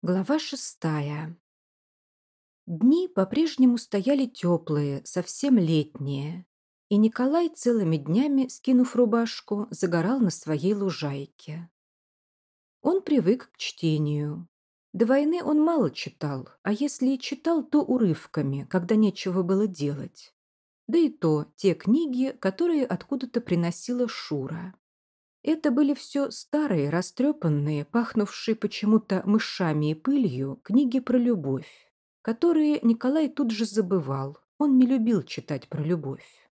Глава шестая. Дни по-прежнему стояли теплые, совсем летние, и Николай целыми днями, скинув рубашку, загорал на своей лужайке. Он привык к чтению. До войны он мало читал, а если и читал, то урывками, когда нечего было делать. Да и то те книги, которые откуда-то приносила Шура. Это были все старые, растрепанные, пахнувшие почему-то мышами и пылью книги про любовь, которые Николай тут же забывал. Он не любил читать про любовь.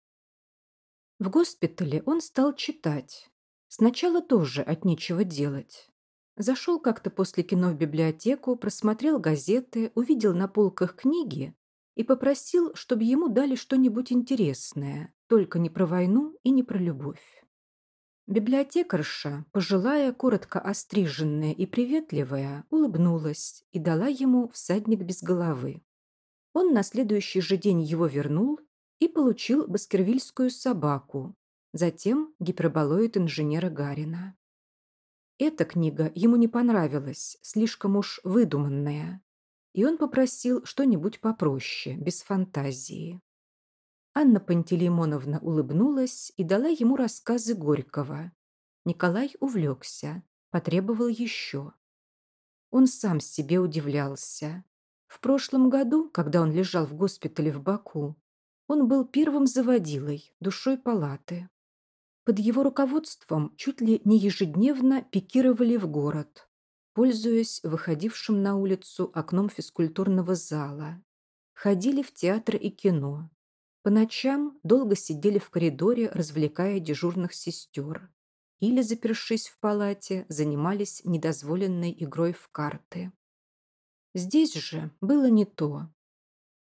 В госпитале он стал читать. Сначала тоже от нечего делать. Зашел как-то после кино в библиотеку, просмотрел газеты, увидел на полках книги и попросил, чтобы ему дали что-нибудь интересное, только не про войну и не про любовь. Библиотекарша, пожилая, коротко остриженная и приветливая, улыбнулась и дала ему всадник без головы. Он на следующий же день его вернул и получил баскервильскую собаку, затем гиперболоид инженера Гарина. Эта книга ему не понравилась, слишком уж выдуманная, и он попросил что-нибудь попроще, без фантазии. Анна Пантелеймоновна улыбнулась и дала ему рассказы Горького. Николай увлекся, потребовал еще. Он сам себе удивлялся. В прошлом году, когда он лежал в госпитале в Баку, он был первым заводилой, душой палаты. Под его руководством чуть ли не ежедневно пикировали в город, пользуясь выходившим на улицу окном физкультурного зала. Ходили в театр и кино, по ночам долго сидели в коридоре, развлекая дежурных сестер. Или, запершись в палате, занимались недозволенной игрой в карты. Здесь же было не то.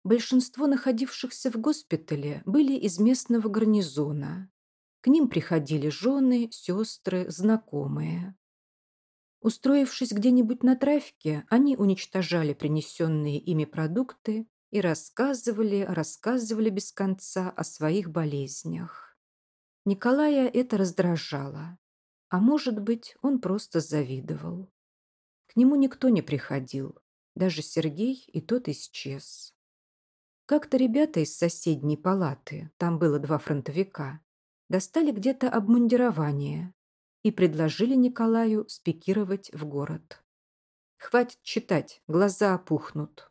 Большинство находившихся в госпитале были из местного гарнизона. К ним приходили жены, сестры, знакомые. Устроившись где-нибудь на травке, они уничтожали принесенные ими продукты и рассказывали, рассказывали без конца о своих болезнях. Николая это раздражало, а может быть, он просто завидовал. К нему никто не приходил, даже Сергей и тот исчез. Как-то ребята из соседней палаты, там было два фронтовика, достали где-то обмундирование и предложили Николаю спикировать в город. «Хватит читать, глаза опухнут»,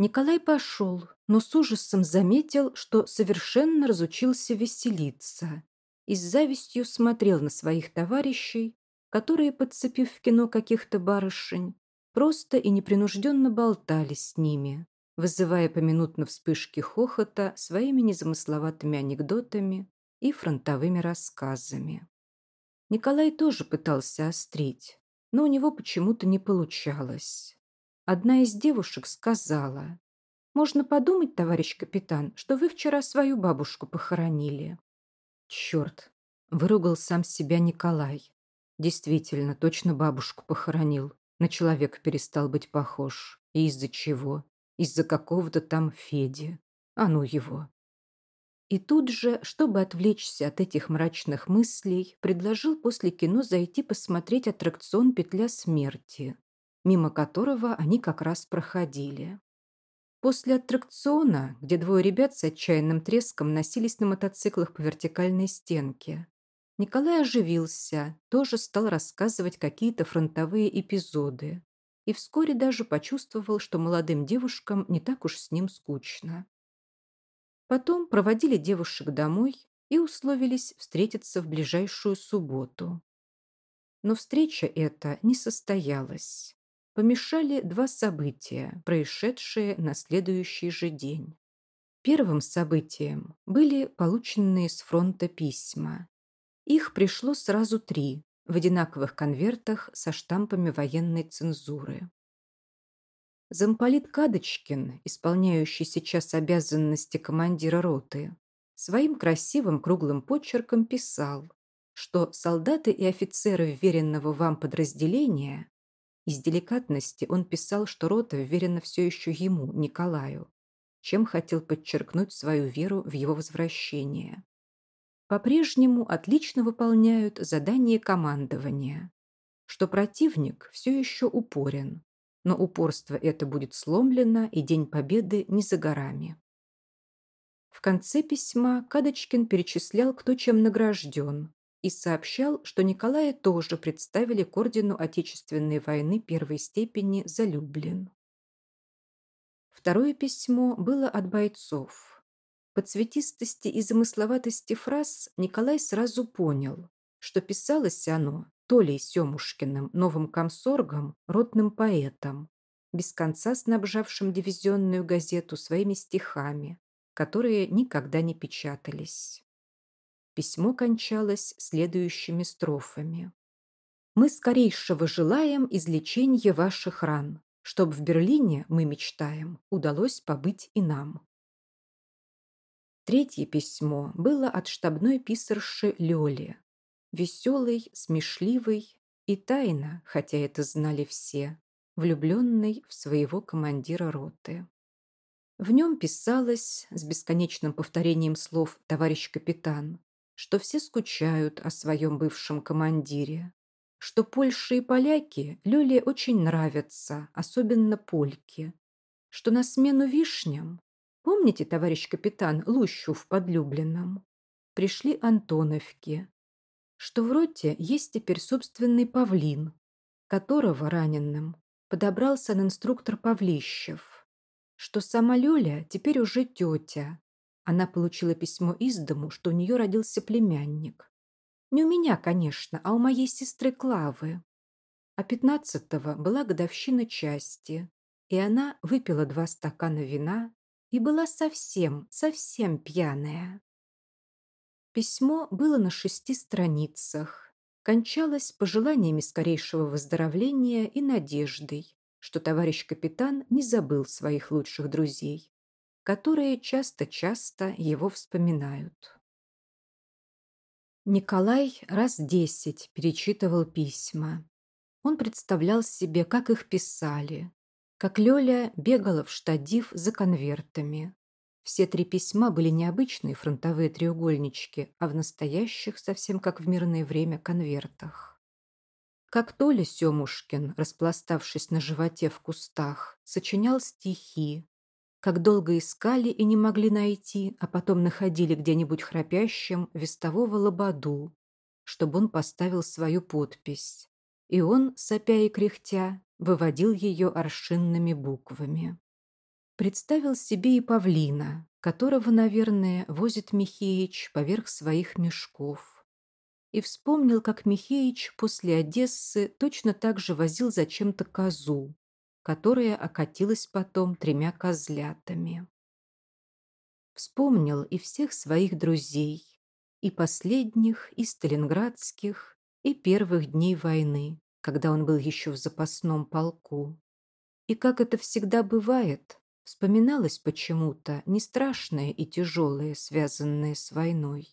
Николай пошел, но с ужасом заметил, что совершенно разучился веселиться и с завистью смотрел на своих товарищей, которые, подцепив в кино каких-то барышень, просто и непринужденно болтали с ними, вызывая поминутно вспышки хохота своими незамысловатыми анекдотами и фронтовыми рассказами. Николай тоже пытался острить, но у него почему-то не получалось. Одна из девушек сказала, «Можно подумать, товарищ капитан, что вы вчера свою бабушку похоронили». «Черт!» – выругал сам себя Николай. Действительно, точно бабушку похоронил. На человека перестал быть похож. И из-за чего? Из-за какого-то там Феди. А ну его. И тут же, чтобы отвлечься от этих мрачных мыслей, предложил после кино зайти посмотреть аттракцион «Петля смерти», мимо которого они как раз проходили. После аттракциона, где двое ребят с отчаянным треском носились на мотоциклах по вертикальной стенке, Николай оживился, тоже стал рассказывать какие-то фронтовые эпизоды и вскоре даже почувствовал, что молодым девушкам не так уж с ним скучно. Потом проводили девушек домой и условились встретиться в ближайшую субботу. Но встреча эта не состоялась помешали два события, происшедшие на следующий же день. Первым событием были полученные с фронта письма. Их пришло сразу три, в одинаковых конвертах со штампами военной цензуры. Замполит Кадочкин, исполняющий сейчас обязанности командира роты, своим красивым круглым почерком писал, что солдаты и офицеры вверенного вам подразделения из деликатности он писал, что рота вверена все еще ему, Николаю, чем хотел подчеркнуть свою веру в его возвращение. По-прежнему отлично выполняют задание командования, что противник все еще упорен, но упорство это будет сломлено, и День Победы не за горами. В конце письма Кадочкин перечислял, кто чем награжден, и сообщал, что Николая тоже представили к ордену Отечественной войны первой степени за Люблин. Второе письмо было от бойцов. По цветистости и замысловатости фраз Николай сразу понял, что писалось оно Толей Семушкиным, новым комсоргом, ротным поэтом, без конца снабжавшим дивизионную газету своими стихами, которые никогда не печатались. Письмо кончалось следующими строфами. «Мы скорейшего желаем излечения ваших ран, чтоб в Берлине, мы мечтаем, удалось побыть и нам». Третье письмо было от штабной писарши Лёли. Веселый, смешливый и тайно, хотя это знали все, влюбленный в своего командира роты. В нем писалось с бесконечным повторением слов «товарищ капитан», что все скучают о своем бывшем командире, что Польша и поляки Лёле очень нравятся, особенно польки, что на смену вишням, помните, товарищ капитан, Лущу в подлюбленном, пришли Антоновки, что в роте есть теперь собственный павлин, которого раненым подобрал инструктор Павлищев, что сама Лёля теперь уже тетя. Она получила письмо из дому, что у нее родился племянник. Не у меня, конечно, а у моей сестры Клавы. А пятнадцатого была годовщина части, и она выпила два стакана вина и была совсем, совсем пьяная. Письмо было на шести страницах, кончалось пожеланиями скорейшего выздоровления и надеждой, что товарищ капитан не забыл своих лучших друзей, которые часто-часто его вспоминают. Николай раз десять перечитывал письма. Он представлял себе, как их писали, как Лёля бегала в штадив за конвертами. Все три письма были необычные фронтовые треугольнички, а в настоящих, совсем как в мирное время, конвертах. Как Толя Семушкин, распластавшись на животе в кустах, сочинял стихи, как долго искали и не могли найти, а потом находили где-нибудь храпящим вестового лободу, чтобы он поставил свою подпись. И он, сопя и кряхтя, выводил ее аршинными буквами. Представил себе и павлина, которого, наверное, возит Михеич поверх своих мешков и вспомнил, как Михеич после Одессы точно так же возил зачем-то козу, которая окатилась потом тремя козлятами. Вспомнил и всех своих друзей, и последних, и сталинградских, и первых дней войны, когда он был еще в запасном полку. И как это всегда бывает, вспоминалось почему-то не страшное и тяжелое, связанное с войной,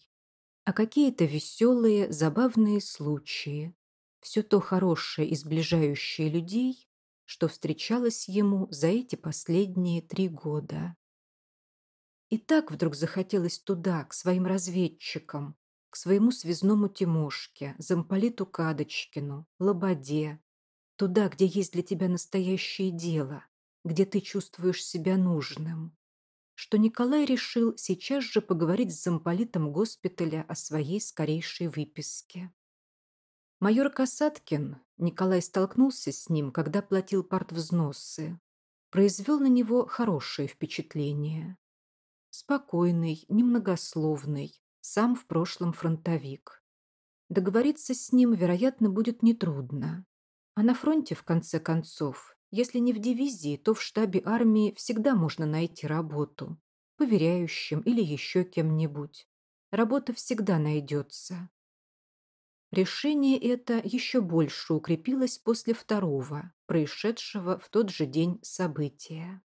а какие-то веселые, забавные случаи. Все то хорошее и сближающее людей, что встречалось ему за эти последние три года. И так вдруг захотелось туда, к своим разведчикам, к своему связному Тимошке, замполиту Кадочкину, Лободе, туда, где есть для тебя настоящее дело, где ты чувствуешь себя нужным что Николай решил сейчас же поговорить с замполитом госпиталя о своей скорейшей выписке. Майор Касаткин, Николай столкнулся с ним, когда платил партвзносы, произвел на него хорошее впечатление. Спокойный, немногословный, сам в прошлом фронтовик. Договориться с ним, вероятно, будет нетрудно. А на фронте, в конце концов, если не в дивизии, то в штабе армии всегда можно найти работу. Поверяющим или еще кем-нибудь. Работа всегда найдется. Решение это еще больше укрепилось после второго, происшедшего в тот же день события.